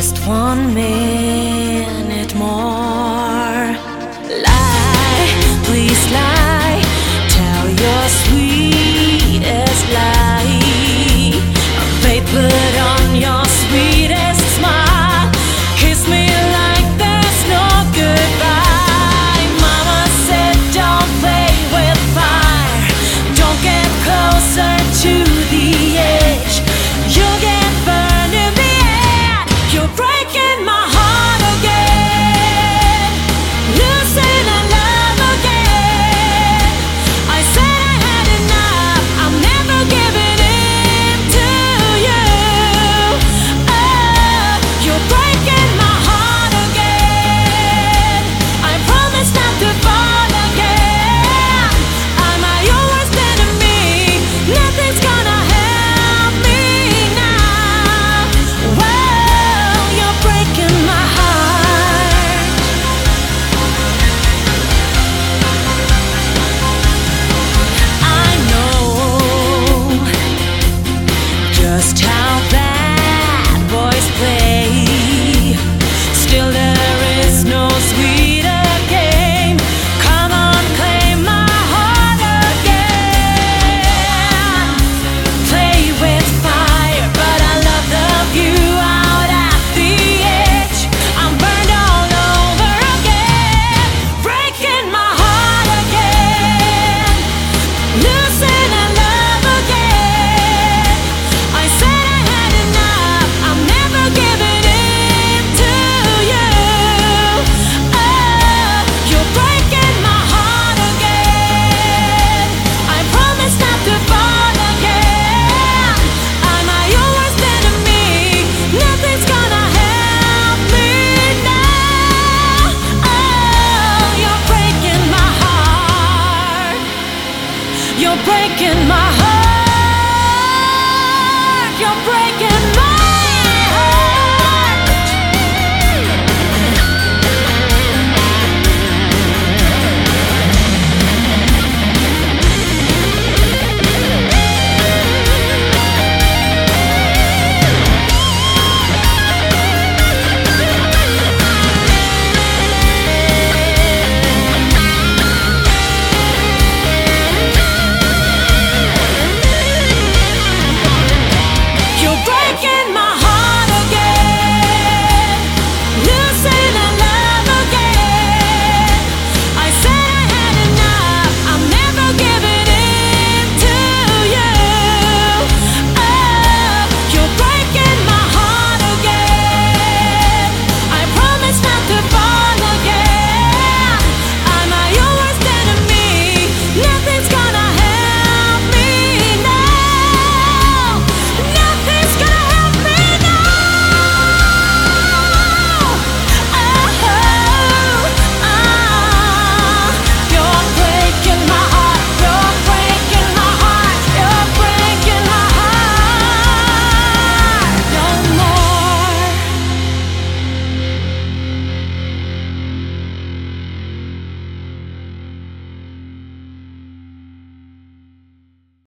just one minute. Breaking my heart.